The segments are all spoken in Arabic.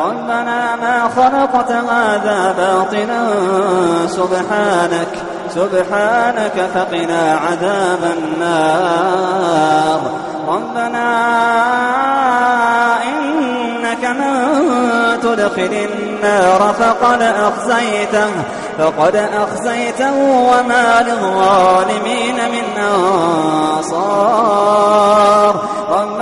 ربنا ما خلقت هذا باطلا سبحانك سبحانك فقنا عذاب النار. ربنا إنك من تدخل النار فقد أخزيته فقد أخزيته وما للظالمين من أنصار. ربنا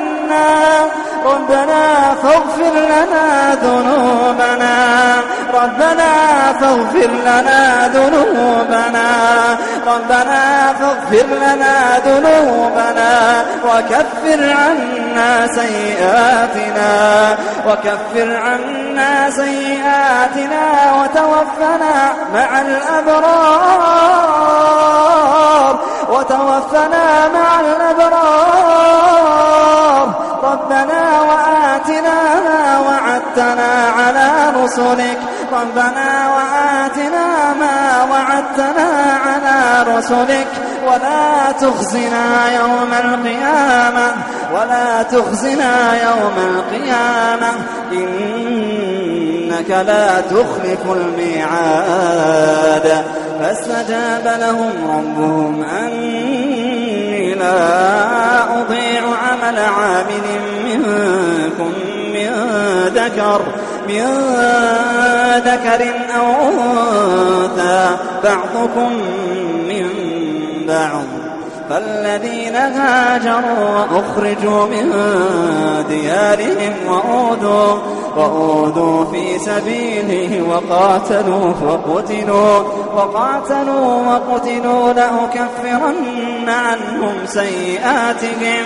ربنا فاغفر لنا ذنوبنا. ربنا فاغفر لنا ذنوبنا. ربنا فاغفر لنا ذنوبنا. وكفر عنا سيئاتنا. وكفر عنا سيئاتنا وتوفنا مع الأبرار. وتوفنا مع الأبرار. ربنا وآتنا ما وعدتنا على رسلك. ربنا وآتنا ما وعدتنا على رسلك. ولا تخزنا يوم القيامة. ولا تخزنا يوم القيامة. إنك لا تخلف الميعاد. فاستجاب لهم ربهم أني لا أضيع عمل عامل منكم من ذكر من ذكر أو أنثى بعضكم من بعض. فالذين هاجروا وأخرجوا من ديارهم وأوذوا, وأوذوا في سبيله وقاتلوا وقتلوا وقاتلوا وقتلوا لأكفرن عنهم سيئاتهم.